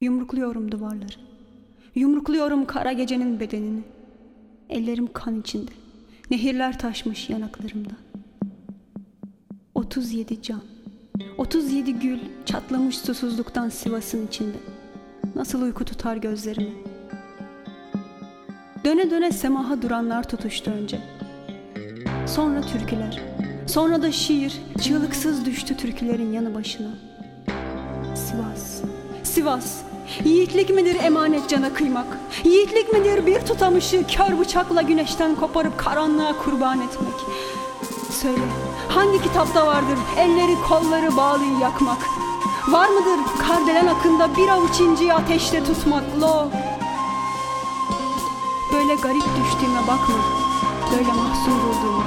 Yumrukluyorum duvarları. Yumrukluyorum kara gecenin bedenini. Ellerim kan içinde. Nehirler taşmış yanaklarımda. 37 can. 37 gül çatlamış susuzluktan Sivas'ın içinde. Nasıl uyku tutar gözlerimi. Döne döne semaha duranlar tutuştu önce. Sonra türküler. Sonra da şiir çığlıksız düştü türkülerin yanı başına. Sivas, Sivas. Yiğitlik midir emanet cana kıymak? Yiğitlik midir bir tutamışı kör bıçakla güneşten koparıp karanlığa kurban etmek? Söyle, hangi kitapta vardır elleri kolları bağlı yakmak? Var mıdır kardelen akında bir avuç inciyi ateşte tutmak? Lo! Böyle garip düştüğüme bakma, böyle mahzun durduğuma.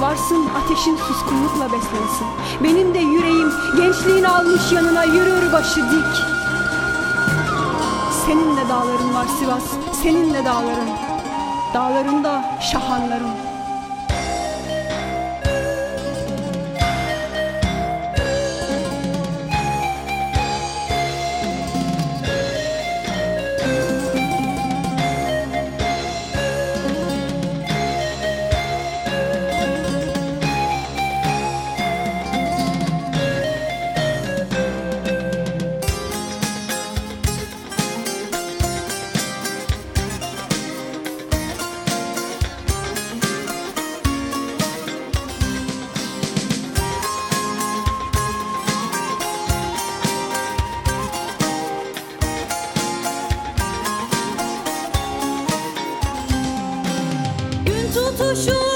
Varsın ateşin suskunlukla beslensin. Benim de yüreğim gençliğini almış yanına yürür başı dik. Senin de dağların var Sivas, senin de dağların. Dağlarında şahanların. Koşun.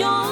don't